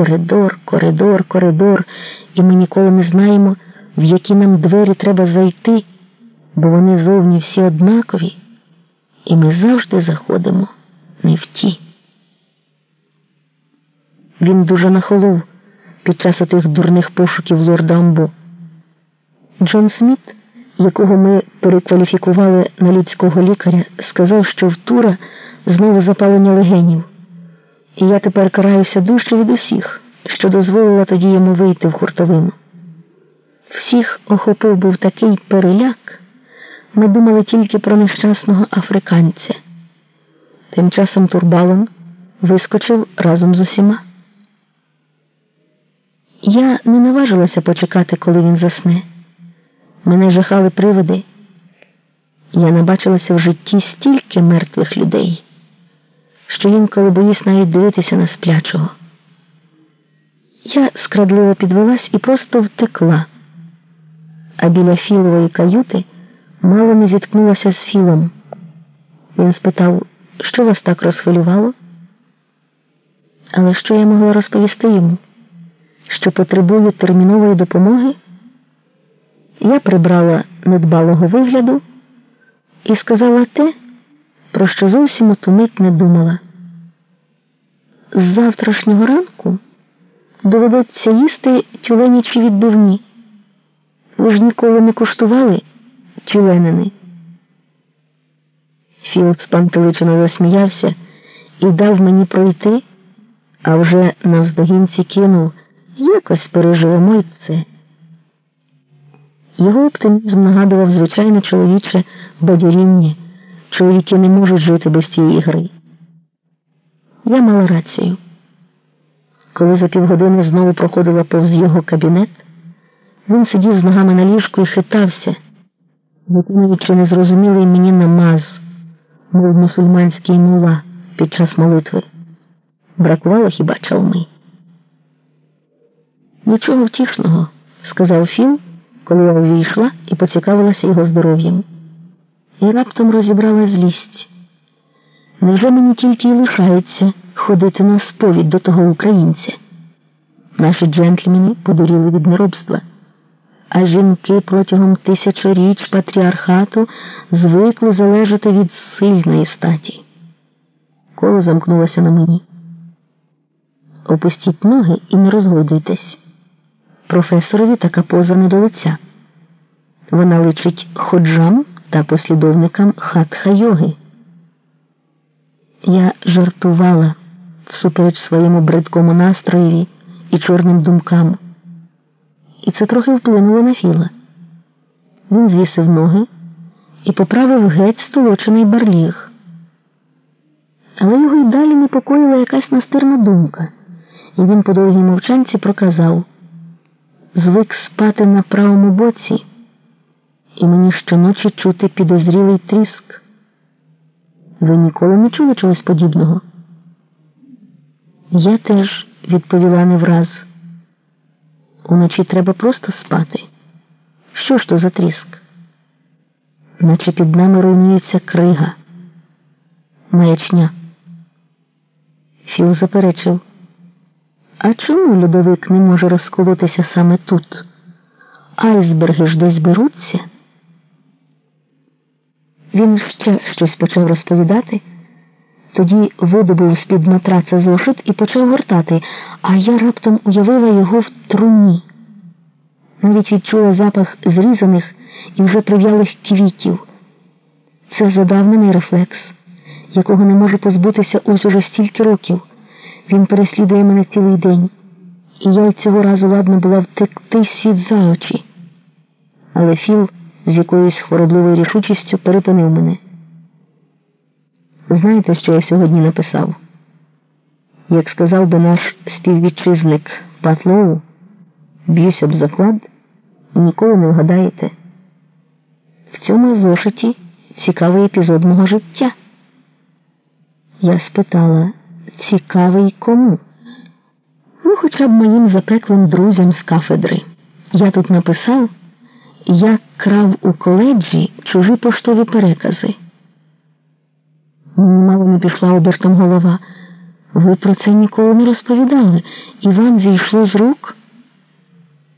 коридор, коридор, коридор, і ми ніколи не знаємо, в які нам двері треба зайти, бо вони зовні всі однакові, і ми завжди заходимо не в ті. Він дуже нахолов під час отих дурних пошуків лорда Амбо. Джон Сміт, якого ми перекваліфікували на людського лікаря, сказав, що в Тура знову запалення легенів. І я тепер караюся дужче від усіх, що дозволила тоді йому вийти в хуртовину. Всіх охопив був такий переляк, ми думали тільки про нещасного африканця. Тим часом Турбалон вискочив разом з усіма. Я не наважилася почекати, коли він засне. Мене жахали привиди. Я набачилася в житті стільки мертвих людей, що інколи боюсь навіть дивитися на сплячого. Я скрадливо підвелась і просто втекла, а біля філової каюти мало не зіткнулася з філом. Він спитав, що вас так розхвилювало? Але що я могла розповісти йому? Що потребую термінової допомоги? Я прибрала недбалого вигляду і сказала те, про що зовсім у ту мить не думала. З завтрашнього ранку доведеться їсти тюленячі відбивні. Ви ж ніколи не куштували тюленини. Філд спантеличено засміявся і дав мені пройти, а вже навздогінці кинув якось переживемо й це. Його оптимізм нагадував звичайне чоловіче бадьоріння. Чоловіки не можуть жити без цієї гри. Я мала рацію. Коли за півгодини знову проходила повз його кабінет, він сидів з ногами на ліжку і хитався, виконуючи незрозумілий мені намаз, мов мусульманський мула під час молитви. Бракувало хіба чалми. Нічого втішного, сказав Філ, коли я увійшла і поцікавилася його здоров'ям. І раптом розібрала злість. Невже мені тільки й лишається ходити на сповідь до того українця? Наші джентльмени подуріли від неробства, а жінки протягом тисячоріч патріархату звикли залежати від сильної статі. Коло замкнулося на мені. Опустіть ноги і не розгойдуйтесь. Професорові така поза не до лиця. Вона личить ходжам та послідовникам хатха йоги. Я жартувала всупереч своєму бридкому настроєві і чорним думкам, і це трохи вплинуло на філа. Він звісив ноги і поправив геть столочений барліг. Але його й далі непокоїла якась настирна думка, і він по довгій мовчанці проказав звик спати на правому боці, і мені щоночі чути підозрілий тріск. Ви ніколи не чули чогось подібного? Я теж відповіла не враз. Уночі треба просто спати. Що ж то за тріск? Наче під нами руйнується крига, маячня. Філ заперечив. А чому льодовик не може розколотися саме тут? Айсберги ж десь беруться? Він ще щось почав розповідати, тоді видобув з-під матраца зошит і почав гортати, а я раптом уявила його в труні. Навіть відчула запах зрізаних і вже прив'ялих квітів. Це задавнений рефлекс, якого не можу позбутися ось уже стільки років. Він переслідує мене цілий день, і я й цього разу ладна була втекти світ за очі. Але Філ з якоюсь хворобливою рішучістю перепинив мене. Знаєте, що я сьогодні написав? Як сказав би наш співвітчизник Патлоу, б'юсь об заклад, ніколи не вгадаєте. В цьому зошиті цікавий епізод мого життя. Я спитала цікавий кому? Ну, хоча б моїм запеклим друзям з кафедри. Я тут написав, як крав у коледжі чужі поштові перекази. Мало не пішла обертом голова. Ви про це ніколи не розповідали, і вам зійшло з рук.